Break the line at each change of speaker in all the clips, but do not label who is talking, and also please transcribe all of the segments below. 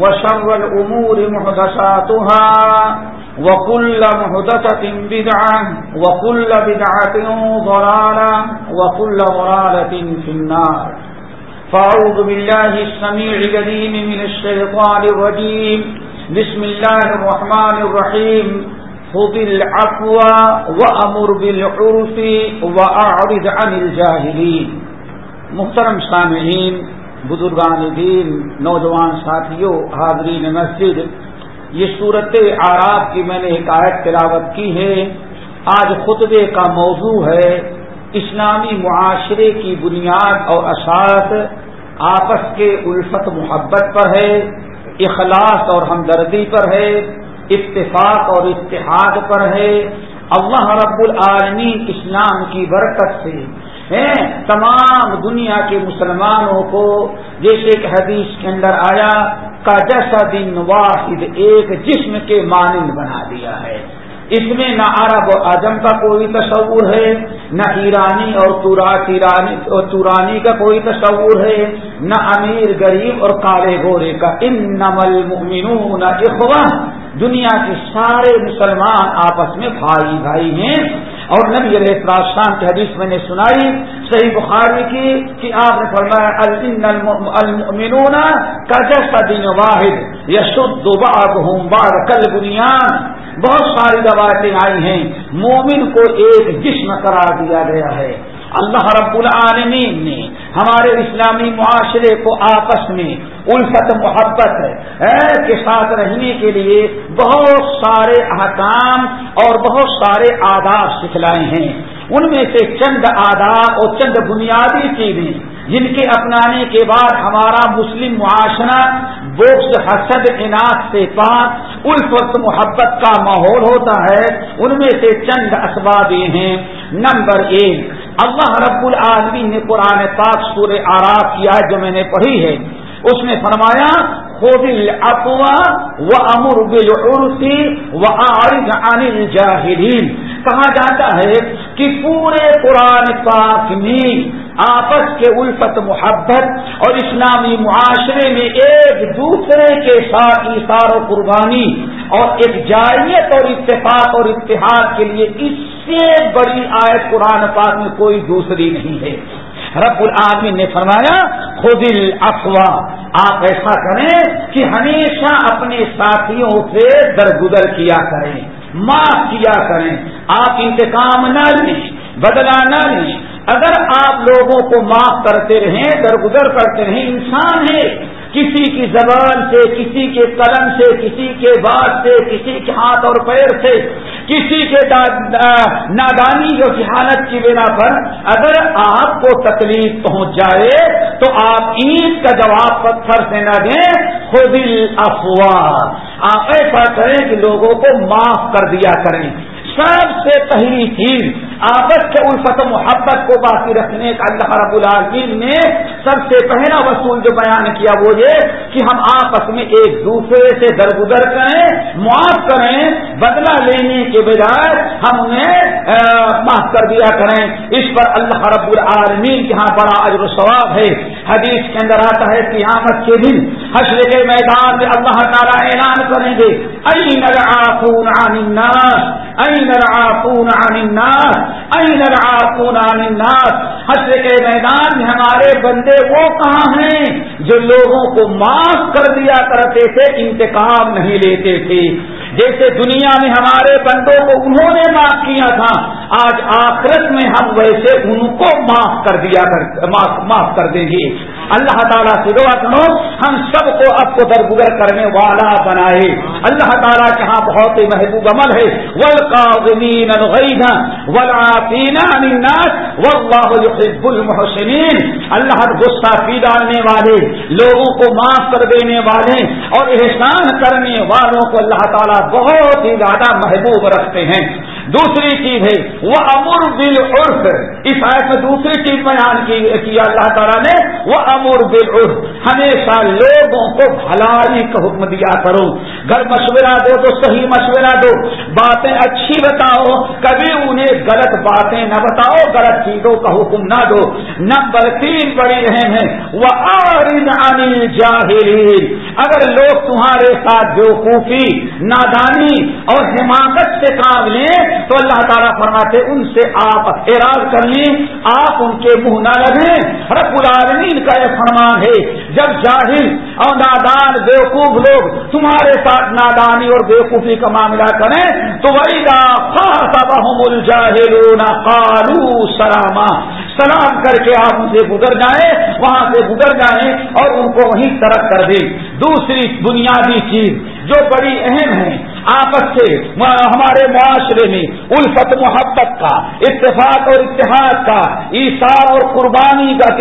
وشر الأمور محدثاتها وكل محدثة بدعة وكل بدعة ضلالة وكل ضلالة في النار. فأعوذ بالله السميع القديم من الشيطان الرجيم. بسم الله الرحمن الرحيم. خذ العفو وأمر بالعرف وأعرض عن الجاهلين. محترم سامعين بزرگان دین نوجوان ساتھیوں حاضرین مسجد۔ یہ صورت آراب کی میں نے ایک آیت تلاوت کی ہے۔ آج خطبے کا موضوع ہے اسلامی معاشرے کی بنیاد اور اساس۔ آپس کے الفت محبت پر ہے، اخلاص اور ہمدردی پر ہے، اتفاق اور اتحاد پر ہے۔ اللہ رب العالمین اسلام کی برکت سے تمام دنیا کے مسلمانوں کو، جیسے کہ حدیث کے اندر آیا کا جیسا دن واحد، ایک جسم کے مانند بنا دیا ہے۔ اس میں نہ عرب و اعظم کا کوئی تصور ہے، نہ ایرانی اور تورانی کا کوئی تصور ہے، نہ امیر، غریب اور کالے گورے کا۔ ان نمل ممنون دنیا کے سارے مسلمان آپس میں بھائی بھائی ہیں۔ اور نبی علیہ السلام کی حدیث میں نے سنائی، صحیح بخاری کی کہ آپ نے فرمایا المؤمنون کا جیسا دین واحد یشد ہوں بار کل بنیاد بہت ساری روایتیں آئی ہیں۔ مومن کو ایک جسم قرار دیا گیا ہے۔ اللہ رب العالمین نے ہمارے اسلامی معاشرے کو آپس میں الفت محبت کے ساتھ رہنے کے لیے بہت سارے احکام اور بہت سارے آداب سکھلائے ہیں۔ ان میں سے چند آداب اور چند بنیادی چیزیں جن کے اپنانے کے بعد ہمارا مسلم معاشرہ بوکس حسد اناج سے پاک، الفت محبت کا ماحول ہوتا ہے۔ ان میں سے چند اسباب یہ ہیں۔ نمبر ایک اللہ رب العالمین نے قرآن پاک سور آراب کیا ہے جو میں نے پڑھی ہے، اس نے فرمایا خود افوا و امر بالعرفی و عارض عن الجاہلین۔ کہا جاتا ہے کہ پورے قرآن پاک میں آپس کے الفت محبت اور اسلامی معاشرے میں ایک دوسرے کے ساتھ اشار و قربانی اور ایک جائیت اور اتفاق اور اتحاد کے لیے اس سے بڑی آیت قرآن پاک میں کوئی دوسری نہیں ہے۔ رب العالمین نے فرمایا خود افواہ آپ ایسا کریں کہ ہمیشہ اپنے ساتھیوں سے درگزر کیا کریں، معاف کیا کریں۔ آپ انتقام نہ لیں بدلا نہ لیں۔ اگر آپ لوگوں کو معاف کرتے رہیں، درگزر کرتے رہیں، انسان ہے۔ کسی کی زبان سے، کسی کے قلم سے، کسی کے بات سے، کسی کے ہاتھ اور پیر سے، کسی کے نادانی جو ذہانت کی بنا پر اگر آپ کو تکلیف پہنچ جائے تو آپ عید کا جواب پتھر سے نہ دیں خود افواہ آپ ایسا کریں کہ لوگوں کو معاف کر دیا کریں۔ سب سے پہلی چیز آپس کے الفت و محبت کو باقی رکھنے کا اللہ رب العالمین نے سب سے پہلا وصول جو بیان کیا وہ یہ کہ ہم آپس میں ایک دوسرے سے درگزر کریں، معاف کریں، بدلہ لینے کے بجائے ہم انہیں معاف کر دیا کریں۔ اس پر اللہ رب العالمین کے ہاں بڑا اجر و ثواب ہے۔ حدیث کے اندر آتا ہے قیامت کے دن حشر کے میدان میں اللہ تعالیٰ اعلان کریں گے این العافون عن الناس این العافون عن الناس؟ این العافون عن الناس؟ حشر کے میدان میں ہمارے بندے وہ کہاں ہیں جو لوگوں کو معاف کر دیا کرتے تھے، انتقام نہیں لیتے تھے؟ جیسے دنیا میں ہمارے بندوں کو انہوں نے معاف کیا تھا، آج آخرت میں ہم ویسے ان کو معاف کر دیا معاف کر دیں گے۔ اللہ تعالیٰ سے دعا کرو، ہم سب کو اب کو درگزر کرنے والا بنائے۔ اللہ تعالیٰ کے ہاں بہت ہی محبوب عمل ہے۔ المحسنین اللہ غصہ پی ڈالنے والے، لوگوں کو معاف کر دینے والے اور احسان کرنے والوں کو اللہ تعالیٰ بہت ہی زیادہ محبوب رکھتے ہیں۔ دوسری چیز ہے وہ امر بل عرف اس آیت میں دوسری چیز بیان کی اللہ تعالیٰ نے وہ امر بل عرف ہمیشہ لوگوں کو بھلائی کا حکم دیا کرو۔ گھر مشورہ دو تو صحیح مشورہ دو۔ باتیں اچھی بتاؤ، کبھی انہیں غلط باتیں نہ بتاؤ، غلط چیزوں کا حکم نہ دو۔ نمبر تین بڑی رہے ہیں وہ جاہرین اگر لوگ تمہارے ساتھ بیوقوفی، نادانی اور حماقت سے کام لیں تو اللہ تعالیٰ فرماتے ان سے آپ اعراض کر لیں، آپ ان کے منہ نہ لگیں۔ رب العالمین کا یہ فرمان ہے، جب جاہل، اور نادان، بیوقوف لوگ تمہارے ساتھ نادانی اور بیوقوفی کا معاملہ کریں، تو وہی قالو سلاما۔ سلام کر کے آپ ان سے گزر جائیں، وہاں سے گزر جائیں اور ان کو وہیں ترک کر دیں۔ دوسری بنیادی چیز جو بڑی اہم ہے آپس سے ہمارے معاشرے میں الفت محبت کا، اتفاق اور اتحاد کا ایسار اور قربانی کا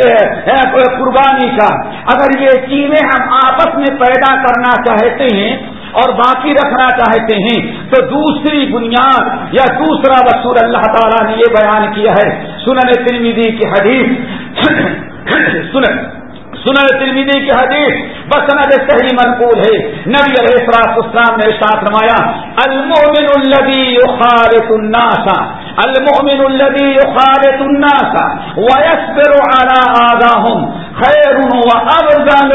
قربانی کا۔ اگر یہ چیزیں ہم آپس میں پیدا کرنا چاہتے ہیں اور باقی رکھنا چاہتے ہیں، تو دوسری بنیاد یا دوسرا وصول اللہ تعالیٰ نے یہ بیان کیا ہے۔ سنن ترمیدی کی حدیث، سنن۔ سنن ترمیدی کی حدیث بسند صحیح منقول ہے۔ نبی علیہ السلام اسلام نے ساتھ رمایا المؤمن الذي يخالط الناس المؤمن الذي يخالط الناس ويصبر على آذاهم خیر وافضل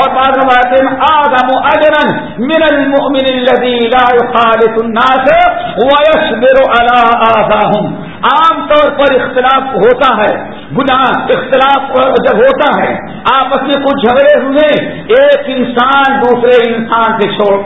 اور بعض روایت میں آدم اجرا من المؤمن الذي لا يخالط الناس ويصبر على آذاهم۔ عام طور پر اختلاف ہوتا ہے، گناہ اختلاف جب ہوتا ہے، آپس میں کچھ جھگڑے ہوئے، ایک انسان دوسرے انسان سے چھوڑ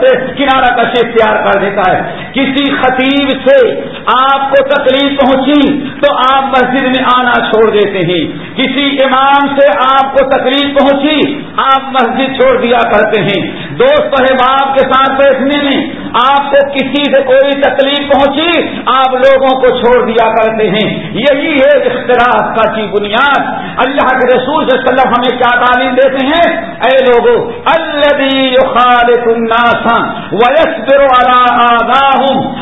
سے کنارہ کش اختیار کر دیتا ہے۔ کسی خطیب سے آپ کو تکلیف پہنچی تو آپ مسجد میں آنا چھوڑ دیتے ہیں۔ کسی امام سے آپ کو تکلیف پہنچی، آپ مسجد چھوڑ دیا کرتے ہیں۔ دوست احباب کے ساتھ بیٹھنے میں آپ کو کسی سے کوئی تکلیف پہنچی، آپ لوگوں کو چھوڑ دیا کرتے ہیں۔ یہی ہے اختلاف کا کی بنیاد۔ اللہ کے رسول صلی اللہ علیہ وسلم ہمیں کیا تعلیم دیتے ہیں؟ اے لوگوں الناس ويصبر على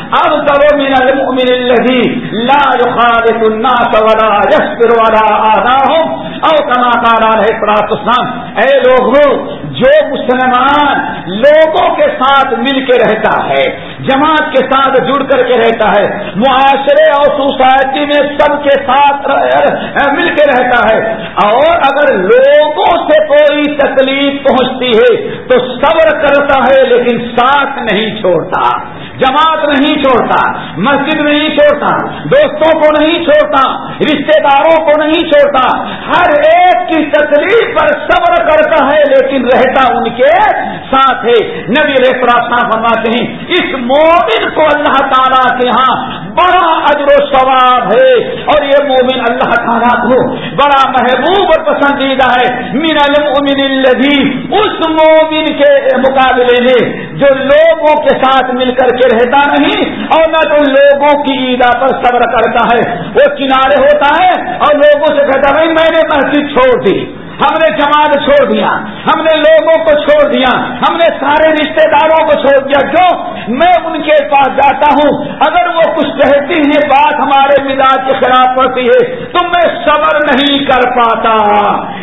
آذاهم افضل من المؤمن الذي لا يخالط الناس ولا يصبر على آذاهم او كما قال عليه الصلاه والسلام، اے لوگوں جو مسلمان لوگوں کے ساتھ مل کے رہتا ہے، جماعت کے ساتھ جڑ کر کے رہتا ہے، معاشرے اور سوسائٹی میں سب کے ساتھ مل کے رہتا ہے، اور اگر لوگوں سے کوئی تکلیف پہنچتی ہے تو صبر کرتا ہے لیکن ساتھ نہیں چھوڑتا۔ جماعت نہیں چھوڑتا، مسجد نہیں چھوڑتا، دوستوں کو نہیں چھوڑتا رشتے داروں کو نہیں چھوڑتا، ہر ایک کی تکلیف پر صبر کرتا ہے، لیکن رہتا ان کے ساتھ ہے۔ نبی ریفراشا فرماتے ہیں، اس مومن کو اللہ تعالیٰ کے ہاں بڑا اجر و ثواب ہے۔ اور یہ مومن اللہ تعالیٰ کو بڑا محبوب اور پسندیدہ ہے۔ من المؤمن الذي اس مومن کے مقابلے میں جو لوگوں کے ساتھ مل کر کے رہتا نہیں اور نہ تو لوگوں کی عیدا پر صبر کرتا ہے۔ وہ کنارے ہوتا ہے اور لوگوں سے کہتا بھائی میں نے مسجد چھوڑ دی۔ ہم نے جماعت چھوڑ دیا، ہم نے لوگوں کو چھوڑ دیا، ہم نے سارے رشتے داروں کو چھوڑ دیا۔ کیوں؟ میں ان کے پاس جاتا ہوں۔ اگر وہ کچھ کہتی ہیں، بات ہمارے ذات کی خلاف ورزی ہے تم میں صبر نہیں کر پاتا۔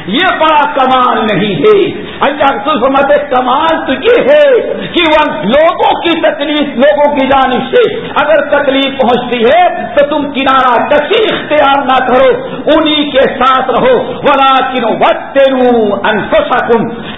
یہ بڑا کمال نہیں ہے۔ اللہ مت کمال تو یہ ہے کہ وہ لوگوں کی تکلیف، لوگوں کی جانب سے اگر تکلیف پہنچتی ہے، تو تم کنارا کسی اختیار نہ کرو۔ انہی کے ساتھ رہو۔ ولا کنو وقت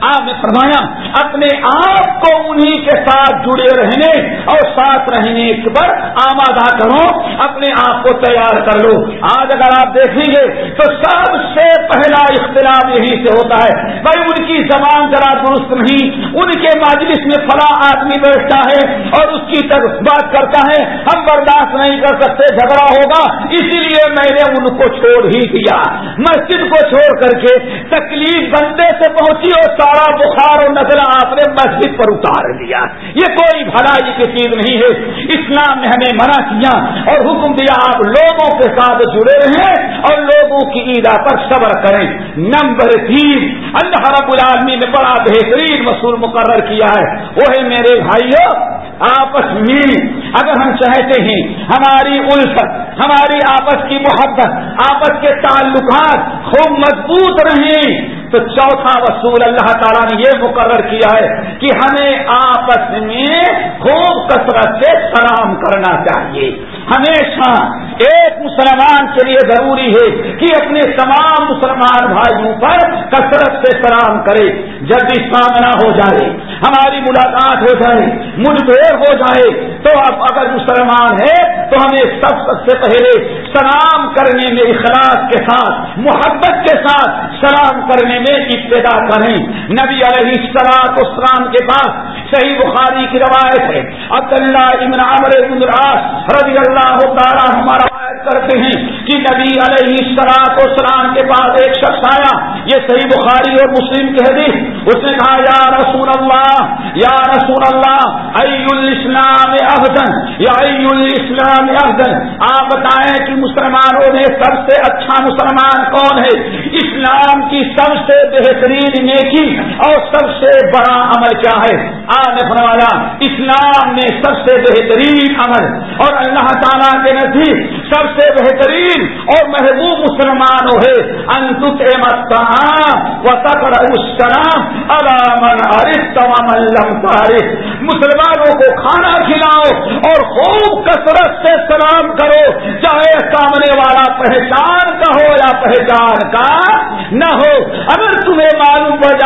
آپ نے فرمایا، اپنے آپ کو انہی کے ساتھ جڑے رہنے اور ساتھ رہنے پر آمادہ کرو، اپنے آپ کو تیار کر لو۔ آج اگر آپ دیکھیں گے تو سب سے پہلا اختلاف یہی سے ہوتا ہے۔ بھائی، ان کی زبان ذرا درست نہیں، ان کے مجلس میں فلاں آدمی بیٹھتا ہے اور اس کی طرف بات کرتا ہے۔ ہم برداشت نہیں کر سکتے، جھگڑا ہوگا، اسی لیے میں نے ان کو چھوڑ ہی دیا۔ مسجد کو چھوڑ کر کے تکلیف بندے سے پہنچی اور سارا بخار اور نزلہ آپ نے مسجد پر اتار دیا یہ کوئی بھلائی کی چیز نہیں ہے۔ اسلام نے ہمیں منع کیا اور حکم دیا آپ لوگوں کے ساتھ جڑے رہیں اور لوگوں کی عیدا پر صبر کریں۔ نمبر تین، اللہ رب العالمین نے بڑا بہترین وصول مقرر کیا ہے۔ وہ ہے میرے بھائیوں آپس میں اگر ہم چاہتے ہیں ہماری الفت، ہماری آپس کی محبت، آپس کے تعلقات خوب مضبوط رہیں تو چوتھا وصول اللہ تعالیٰ نے یہ مقرر کیا ہے کہ ہمیں آپس میں خوب کثرت سے سلام کرنا چاہیے۔ ہمیشہ ایک مسلمان کے لیے ضروری ہے کہ اپنے تمام مسلمان بھائیوں پر کثرت سے سلام کرے۔ جب بھی سامنا ہو جائے، ہماری ملاقات ہو جائے، مجھ ہو جائے، تو اب اگر مسلمان ہے، تو ہمیں سب سے پہلے سلام کرنے میں اخلاص کے ساتھ، محبت کے ساتھ سلام کرنے میں ابتدا کریں۔ نبی علیہ السلاط اسلام کے پاس صحیح بخاری کی روایت ہے۔ عبداللہ ابن عمر بن رضی اللہ تعالیٰ ہمارا کرتے ہیں کہ نبی علیہ السلاط اسلام کے پاس ایک شخص آیا۔ یہ صحیح بخاری اور مسلم کے حدیث اس نے کہا، یا رسول اللہ، یا رسول اللہ، ای الاسلام افضل یا ای الاسلام افضل آپ بتائیں کہ مسلمانوں میں سب سے اچھا مسلمان کون ہے؟ اسلام کی سب سے بہترین نیکی اور سب سے بڑا عمل کیا ہے؟ آپ نے فرمایا، اسلام میں سب سے بہترین عمل۔ اور اللہ تعالیٰ کے نزدیک سب سے بہترین اور محبوب مسلمان ہے انتت و تکر السلام علامن عارف تمام تارف مسلمانوں کو کھانا کھلاؤ اور خوب کثرت سے سلام کرو۔ چاہے سامنے والا پہچان کا ہو یا پہچان کا نہ ہو۔ اگر تمہیں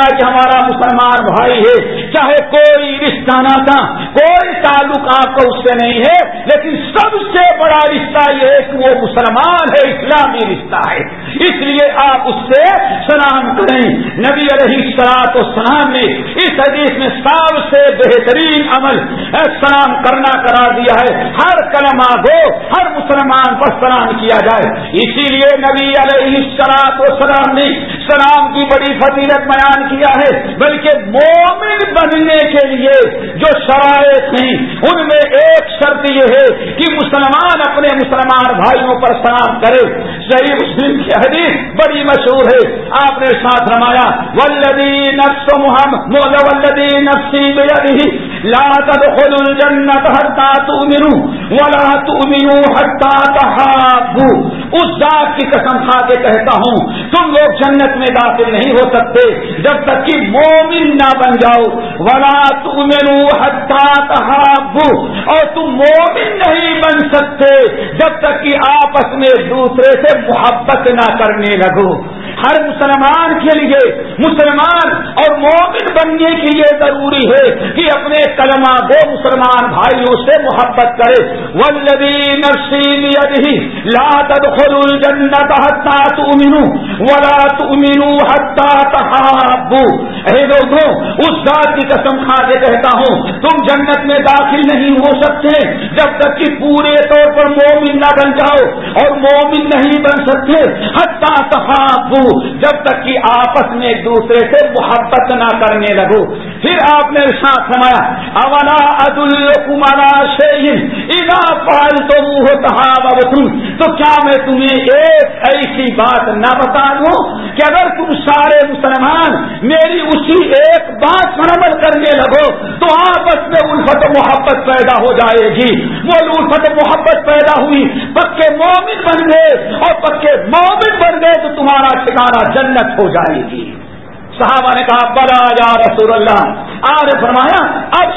کہ ہمارا مسلمان بھائی ہے، چاہے کوئی رشتہ نہ تھا کوئی تعلق آپ کا اس سے نہیں ہے، لیکن سب سے بڑا رشتہ یہ ہے کہ وہ مسلمان ہے، اسلامی رشتہ ہے۔ اس لیے آپ اس سے سلام کریں۔ نبی علیہ سلاط و سلام نے اس حدیث میں سب سے بہترین عمل سلام کرنا کرا دیا ہے۔ ہر کلمہ کو ہر مسلمان پر سلام کیا جائے۔ اسی لیے نبی علیہ سلاط و سلام نے سلام کی بڑی فضیلت بیان کیا ہے۔ بلکہ مومن بننے کے لیے جو شرائط ہیں، ان میں ایک شرط یہ ہے کہ مسلمان اپنے مسلمان بھائیوں پر سلام کرے۔ صحیح مسلم کی حدیث بڑی مشہور ہے۔ آپ نے ساتھ رمایا ولدی نفس محمد ولدی نفسی بیدی لا تدخل الجنت حتی تؤمنو ولا تؤمنو حتی تحابو اس ذات کی قسم کھا کے کہتا ہوں، تم لوگ جنت میں داخل نہیں ہو سکتے جب تک کہ مومن نہ بن جاؤ۔ ولا تؤمنو حتی تحابو اور تم مومن نہیں بن سکتے جب تک کہ آپس میں دوسرے سے محبت نہ کرنے لگو۔ ہر مسلمان کے لیے، مسلمان اور مومن بننے کے لیے ضروری ہے کہ اپنے کلمہ دو مسلمان بھائیوں سے محبت کرے۔ ولدی نرسی لا تدخلوا الجنت حتى تؤمنوا ولا تؤمنوا حتى تحابوا۔ اے لوگوں، اس ذات کی قسم کھا کے کہتا ہوں، تم جنت میں داخل نہیں ہو سکتے جب تک کہ پورے طور پر مومن نہ بن جاؤ اور مومن نہیں بن سکتے۔ حتى تحابوا۔ جب تک کہ آپس میں ایک دوسرے سے محبت نہ کرنے لگو پھر آپ نے ساتھ سمایا اولا عد الکمارا ادا پال تو منہ تو کیا میں تمہیں ایک ایسی بات نہ بتا دوں کہ اگر تم سارے مسلمان میری اسی ایک بات پر عمل کرنے لگو، تو آپس میں الفت محبت پیدا ہو جائے گی۔ وہ الفت محبت پیدا ہوئی، پکے مومن بن گئے اور پکے مومن بن گئے تو تمہارا سارا جنت ہو جائے گی۔ صحابہ نے کہا، بلا یا رسول اللہ آج فرمایا اب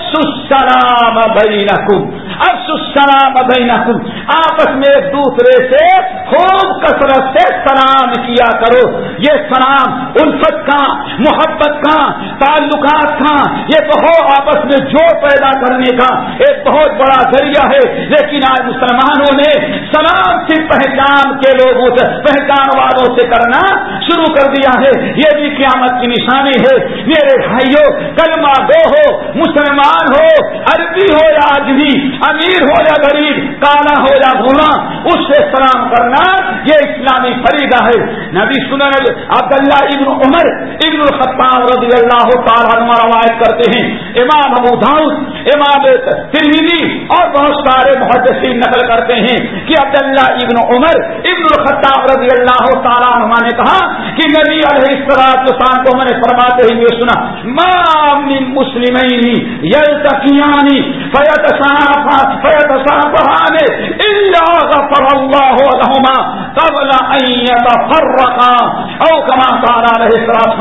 سلام بینکم. اب سلام بینکم. آپس میں ایک دوسرے سے خوب کثرت سے سلام کیا کرو. یہ سلام الفت کا، محبت کا، تعلقات کا، یہ بہت آپس میں جو پیدا کرنے کا ایک بہت بڑا ذریعہ ہے. لیکن آج مسلمانوں نے سلام سے پہچان کے لوگوں سے، پہچان والوں سے کرنا شروع کر دیا ہے. یہ بھی قیامت کی نشانی ہے۔ میرے بھائیوں کلمہ دو ہو، مسلمان ہو، عربی ہو یا آدمی امیر ہو یا غریب، کالا ہو یا گھوڑا اس سے سلام کرنا یہ اسلامی فریدہ ہے۔ نبی سنن عبداللہ ابن عمر ابن الخطاب رضی اللہ تعالیٰ روایت کرتے ہیں۔ امام ابو داؤد، امام ترمیدی اور بہت سارے محدثین نقل کرتے ہیں کہ عبداللہ ابن عمر ابن الخطاب رضی اللہ تعالیٰ نے کہا کہ نبی علیہ السلام کو میں نے فرماتے ہوئے سنا مام مسلم یل فیت فیت غفر اللہ لهما قبل ان يتفرقا. او كما قال عليه السلام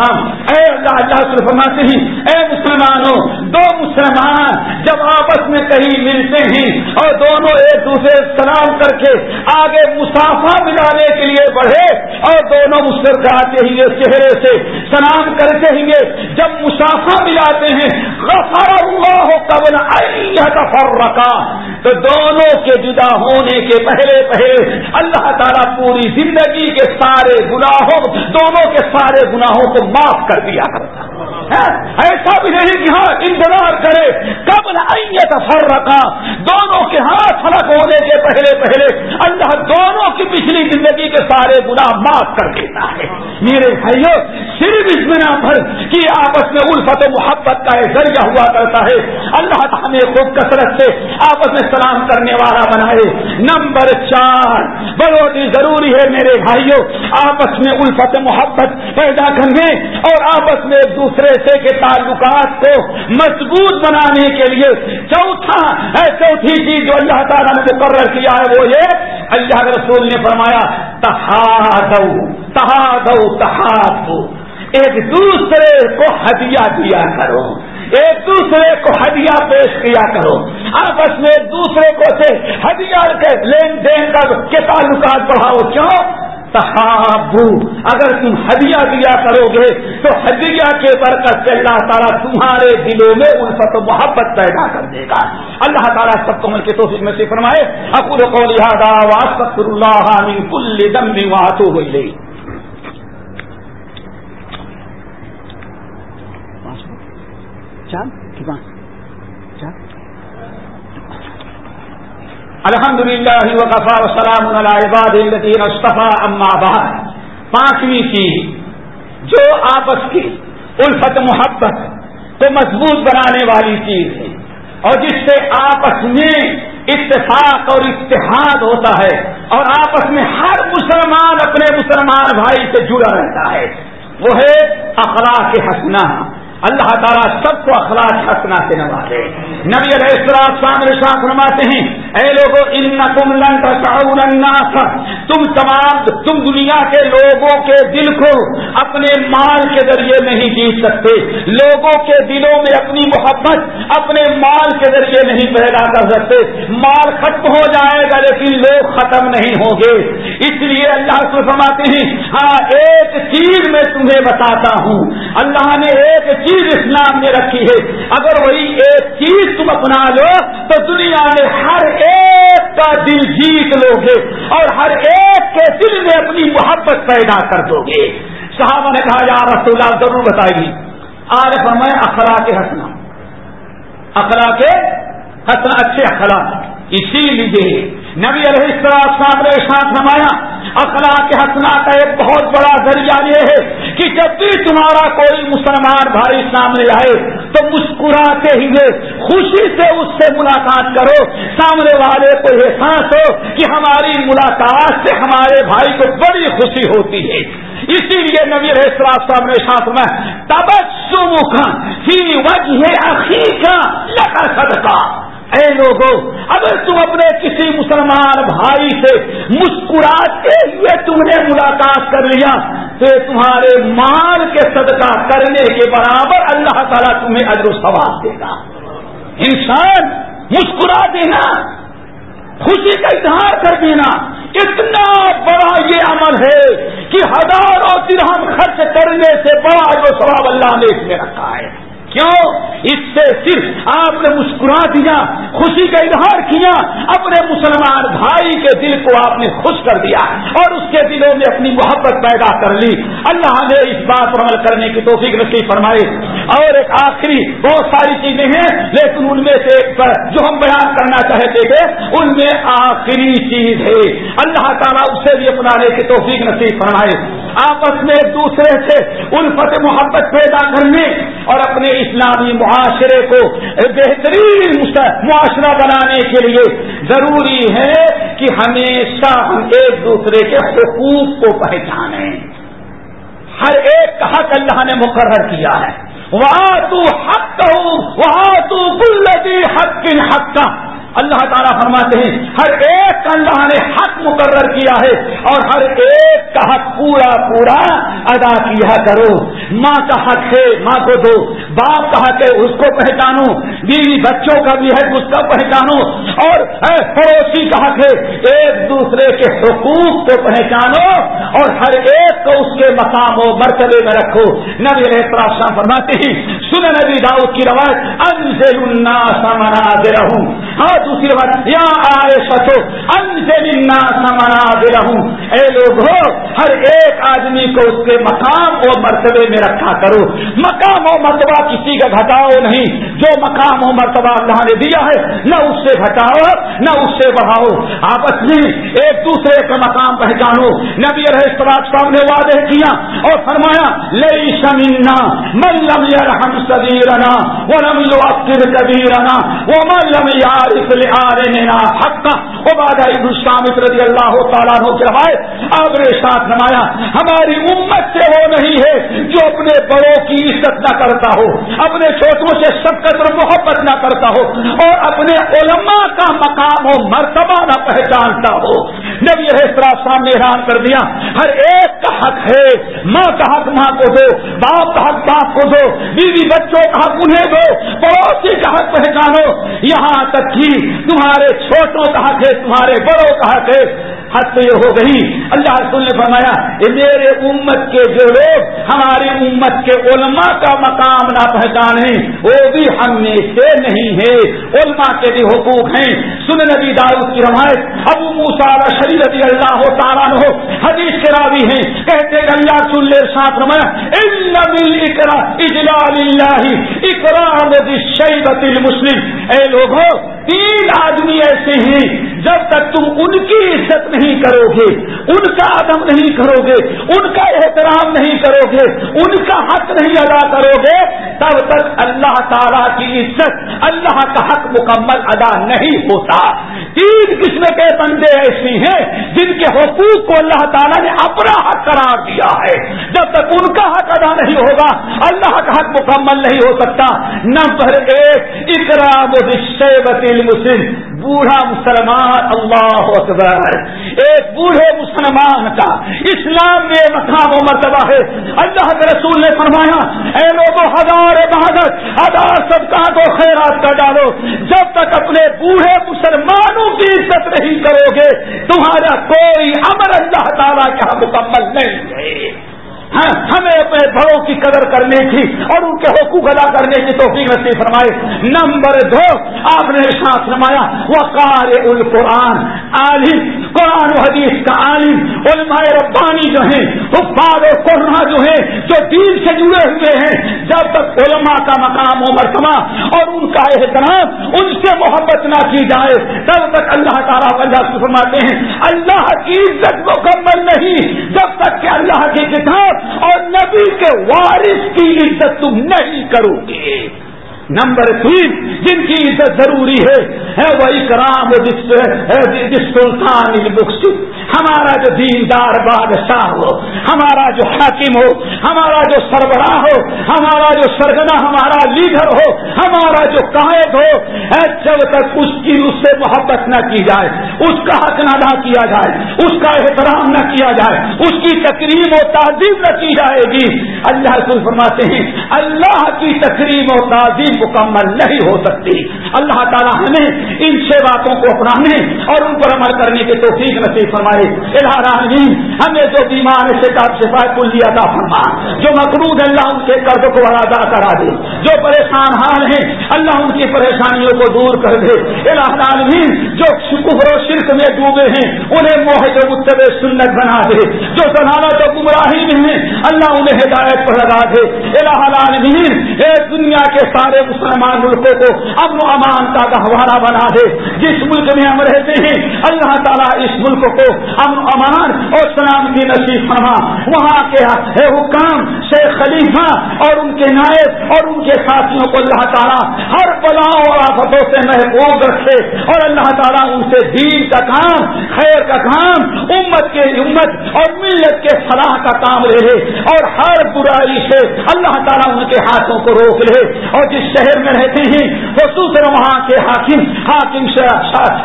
اے اللہ اللہ صرف فرماتے ہیں، اے مسلمانوں، دو مسلمان جب آپس میں کہیں ملتے ہیں اور دونوں ایک دوسرے سلام کر کے آگے مسافہ ملانے کے لیے بڑھے اور دونوں مسکراتے ہی چہرے سے سلام کرتے ہی جب مسافہ ملاتے ہیں، غفر اللہ قبل فرقا تو دونوں کے جدا ہونے کے پہلے پہلے اللہ تعالیٰ پوری زندگی کے سارے گناہوں، دونوں کے سارے گناہوں کو معاف کر دیا کرتا ہاں، ایسا بھی نہیں کہ ہاں انتظار کرے۔ کب آئیے تفر رکھا دونوں کے ہاتھ فرق ہونے کے پہلے پہلے اللہ دونوں کی پچھلی زندگی کے سارے گناہ معاف کر دیتا ہے۔ میرے بھائیوں صرف اس بنا پر کہ آپس میں الفت و محبت کا ایک ذریعہ ہوا کرتا ہے۔ اللہ ہمیں خوب کثرت سے آپس میں سلام کرنے والا بنائے۔ نمبر چار بہت ہی ضروری ہے میرے بھائیوں، آپس میں الفت محبت پیدا کرنے اور آپس میں ایک دوسرے سے کے تعلقات کو مضبوط بنانے کے لیے۔ چوتھا چوتھی چیز جو اللہ تعالیٰ نے مقرر کیا ہے وہ یہ اللہ رسول نے فرمایا تہاد تہاد ایک دوسرے کو ہدیہ دیا کرو، ایک دوسرے کو ہدیہ پیش کیا کرو۔ آپس میں ایک دوسرے کو سے ہدیہ کے لین دین کا کے تعلقات بڑھاؤ کیوں تحابو، اگر تم ہدیہ دیا کرو گے، تو ہدیہ کے برکت سے اللہ تعالیٰ تمہارے دلوں میں ان و محبت پیدا کر دے گا۔ اللہ تعالیٰ سب کو مل کے توفیق میں سے فرمائے۔ اکول کو لہٰذا واسط اللہ کل دم بھی وہاں تو ہوئی الحمد للہ وقفا وسلام مصطفیٰ اما بہار پانچویں چیز، جو آپس کی الفت محبت کو مضبوط بنانے والی چیز ہے اور جس سے آپس میں اتفاق اور اتحاد ہوتا ہے اور آپس میں ہر مسلمان اپنے مسلمان بھائی سے جڑا رہتا ہے۔ وہ ہے اخلاق حسنہ۔ اللہ تعالیٰ سب کو اخلاق حسنا سے نوازے۔ نبی علیہ السلام فرماتے ہیں، اے لوگوں ان تم لنگ تم تمام، تم دنیا کے لوگوں کے دل کو اپنے مال کے ذریعے نہیں جیت سکتے۔ لوگوں کے دلوں میں اپنی محبت اپنے مال کے ذریعے نہیں پیدا کر سکتے۔ مال ختم ہو جائے گا، لیکن لوگ ختم نہیں ہوں گے۔ اس لیے اللہ کو فرماتے ہیں ہاں ایک چیز میں تمہیں بتاتا ہوں۔ اللہ نے ایک چیز چیز اسلام نے رکھی ہے۔ اگر وہی ایک چیز تم اپنا لو، تو دنیا میں ہر ایک کا دل جیت لو گے اور ہر ایک کے دل میں اپنی محبت پیدا کر دو گے صحابہ نے کہا یار رسول اللہ، ضرور بتائیے۔ آج میں اخلا کے ہنسنا اخلا کے ہنسنا اچھے اخلاق۔ اسی لیے نبی علیہ السلام نے ساتھ نمایا اخلاق حسنا کا ایک بہت بڑا ذریعہ یہ ہے کہ جب بھی تمہارا کوئی مسلمان بھائی سامنے آئے تو مسکراتے ہوئے، خوشی سے اس سے ملاقات کرو۔ سامنے والے کو احساس ہو کہ ہماری ملاقات سے ہمارے بھائی کو بڑی خوشی ہوتی ہے۔ اسی لیے نبی صاحب نے شاستر میں تبسم کا فی وجہ کا لکھا صدقہ۔ اے لوگوں اگر تم اپنے کسی مسلمان بھائی سے مسکراتے ہوئے تم نے ملاقات کر لیا، تو تمہارے مال کے صدقہ کرنے کے برابر اللہ تعالیٰ تمہیں ادر و ثواب دے گا۔ انسان مسکرا دینا، خوشی کا اظہار کر دینا، اتنا بڑا یہ عمل ہے کہ ہزاروں درہم خرچ کرنے سے بڑا جو سواب اللہ نے اس میں رکھا ہے۔ کیوں؟ اس سے صرف آپ نے مسکرا دیا خوشی کا اظہار کیا، اپنے مسلمان بھائی کے دل کو آپ نے خوش کر دیا اور اس کے دلوں میں اپنی محبت پیدا کر لی۔ اللہ نے اس بات پر عمل کرنے کی توفیق نصیب فرمائی اور ایک آخری بہت ساری چیزیں ہیں، لیکن ان میں سے ایک جو ہم بیان کرنا چاہتے تھے، ان میں آخری چیز ہے۔ اللہ تعالیٰ اسے بھی اپنانے کی توفیق نصیب فرمائے۔ آپس میں ایک دوسرے سے الفت محبت پیدا کرنے اور اپنے اسلامی معاشرے کو بہترین معاشرہ بنانے کے لیے ضروری ہے کہ ہمیشہ ہم ایک دوسرے کے حقوق کو پہچانیں۔ ہر ایک کا حق اللہ نے مقرر کیا ہے۔ وہاں تو حق وہاں تو بلدی حق حق کا اللہ تعالیٰ فرماتے ہیں، ہر ایک کا اللہ نے حق مقرر کیا ہے اور ہر ایک کا حق پورا پورا ادا کیا کرو۔ ماں کا حق ہے، ماں کو دو۔ باپ کا حق ہے، اس کو پہچانو۔ بیوی بچوں کا بھی ہے، اس کا پہچانو۔ اور پڑوسی کا حق ہے، ایک دوسرے کے حقوق کو پہچانو اور ہر ایک کو اس کے مقام و مرتبے میں رکھو۔ نبی علیہ فرماتے ہی سن نبی داؤد کی روایت، انزل الناس منازلہم۔ ہاں دوسری بات یا آئے انجنا سمنا دے رہوں اے لوگ ہو، ہر ایک آدمی کو اس کے مقام و مرتبے میں رکھا کرو۔ مقام و مرتبہ کسی کا گھٹاؤ نہیں۔ جو مقام و مرتبہ اللہ نے دیا ہے، نہ اس سے گھٹاؤ، نہ اس سے بڑھاؤ۔ آپس میں ایک دوسرے کا مقام پہچانو۔ نبی علیہ رہے صاحب نے وعدے کیا اور فرمایا لئی شمینا من لم یرحم صغیرنا ولم یؤثر کبیرنا ومن لم یعرف حق عبادہ ابن شامت رضی اللہ تعالیٰ کے روایت آپ نے ساتھ نمایا، ہماری امت سے وہ نہیں ہے جو اپنے بڑوں کی عزت نہ کرتا ہو، اپنے چھوٹوں سے شفقت اور محبت نہ کرتا ہو، اور اپنے علماء کا مقام و مرتبہ نہ پہچانتا ہو۔ نبی سامنے حیران کر دیا، ہر ایک کا حق ہے، ماں کا حق، ماں کو دو، باپ کا حق، باپ کو دو، بیوی بچوں کا حق، انہیں دو، پڑوسی کا حق پہچانو۔ یہاں تک کہ تمہارے چھوٹوں کا حق ہے تمہارے بڑوں کا حق ہے۔ حد تو یہ ہو گئی۔ اللہ رسول نے فرمایا میرے امت کے جو لوگ ہماری امت کے علماء کا مقام نہ پہچانے وہ بھی ہم میں سے نہیں ہے علماء کے بھی حقوق ہیں۔ سن نبی داؤد کی روایت، ابو موسال شریف رضی اللہ ہو تاران ہو حدیث کے راوی ہیں۔ کہتے اللہ سن لے ساتھ رمایا اجلال اللہ اکرام شیبت المسلم۔ اے لوگوں، تین آدمی ایسے ہیں جب تک تم ان کی عزت نہیں کرو گے، ان کا عدم نہیں کرو گے، ان کا احترام نہیں کرو گے، ان کا حق نہیں ادا کرو گے، تب تک اللہ تعالی کی عزت، اللہ کا حق مکمل ادا نہیں ہوتا۔ تین قسم کے بندے ایسی ہیں جن کے حقوق کو اللہ تعالیٰ نے اپنا حق قرار دیا ہے۔ جب تک ان کا حق ادا نہیں ہوگا، اللہ کا حق مکمل نہیں ہو سکتا۔ نمبر ایک، اکرام مسلم بوڑھا مسلمان۔ اللہ اکبر۔ ایک بوڑھے مسلمان کا اسلام میں مقام و مرتبہ ہے۔ اللہ کے رسول نے فرمایا، اے لوگوں ہزار بہادر، ہزار سب کا کو خیرات کر ڈالو۔ جب تک اپنے بوڑھے مسلمانوں کی عزت نہیں کرو گے، تمہارا کوئی امر اللہ تعالیٰ کا ہاں مکمل نہیں۔ ہے ہاں، ہمیں اپنے بڑوں کی قدر کرنے کی اور ان کے حقوق ادا کرنے کی توفیق نصیب فرمائے۔ نمبر دو، آپ نے ساتھ فرمایا وہ قار القرآن، عالم، قرآن و حدیث کا عالم، علماء ربانی جو ہیں، حفاظ اور کورونا جو ہیں، جو دین سے جڑے ہوئے ہیں۔ جب تک علماء کا مقام و مرتبہ اور ان کا احترام ان سے محبت نہ کی جائے، تب تک اللہ تعالیٰ اللہ فرماتے ہیں، اللہ کی عزت مکمل نہیں۔ جب تک کہ اللہ کی کتاب اور نبی کے وارث کی عزت تم نہیں کرو گے۔ نمبر تین، جن کی عزت ضروری ہے وہ اکرام جس جس سلطان ہمارا جو دیندار بادشاہ ہو، ہمارا جو حاکم ہو، ہمارا جو سربراہ ہو، ہمارا جو سرگنا ہمارا لیڈر ہو، ہمارا جو قائد ہو جب تک اس کی اس سے محبت نہ کی جائے، اس کا حق نہ ادا کیا جائے، اس کا احترام نہ کیا جائے، اس کی تقریب و تعظیم نہ کی جائے گی، اللہ رسول فرماتے ہیں، اللہ کی تقریب و تعظیم مکمل نہیں ہو سکتی۔ اللہ تعالیٰ ہمیں ان چھ باتوں کو اپنانے اور ان پر عمل کرنے کے توفیق نصیب فرمائے۔ الہرامین ہمیں جو بیمار سے شفا کل لیا تھا فرما جو مقروض اللہ ان کے قرض کو ادا کرا دے، جو پریشان حال ہیں، اللہ ان کی پریشانیوں کو دور کر دے۔ الہرامین جو شکر و شرک میں ڈوبے ہیں، انہیں موہد متب مطلب سنت بنا دے۔ جو ضلالت و گمراہی میں ہیں، اللہ انہیں ہدایت پر لگا دے۔ الہرامین ایک دنیا کے سارے مسلمان ملکوں کو امن و امان کا گہوارہ بنا دے۔ جس ملک میں ہم رہتے ہیں، اللہ تعالیٰ اس ملک کو امن و امان اور سلامتی نصیب فرما۔ وہاں کے حکام، شیخ خلیفہ اور ان کے نائب اور ان کے ساتھیوں کو اللہ تعالیٰ ہر بلاؤں اور آفتوں سے محفوظ رکھے اور اللہ تعالیٰ ان سے دین کا کام، خیر کا کام، امت کے امت اور ملت کے فلاح کا کام لے لے اور ہر برائی سے اللہ تعالیٰ ان کے ہاتھوں کو روک لے اور جس شہر میں رہتے ہیں خصوصاً وہاں کے حاکم حاکم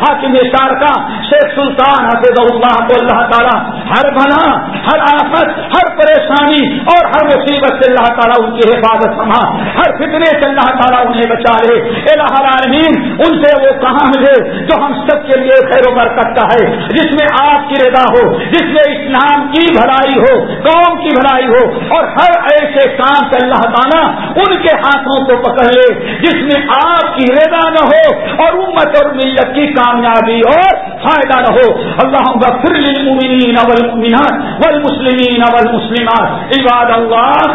حاکم شارکا شیخ سلطان حفظ اللہ کو اللہ تعالیٰ ہر بنا، ہر آفت، ہر پریشانی اور ہر مصیبت سے اللہ تعالیٰ ان کی حفاظت سما ہر فتنے سے اللہ تعالیٰ انہیں بچا لے۔ الہ العالمین، ان سے وہ کہاں ملے جو ہم سب کے لیے خیر و برکت کا ہے؟ جس میں آپ کی رضا ہو، جس میں اسلام کی بھلائی ہو، قوم کی بھلائی ہو، اور ہر ایسے کام سے اللہ تعالیٰ ان کے ہاتھوں کو پکڑ لے، جس میں آپ کی رضا نہ ہو اور امت اور ملت کی کامیابی اور فائدہ نہ ہو۔ اللہ بخر للمؤمنین والمؤمنات والمسلمین والمسلمات۔ عباد اللہ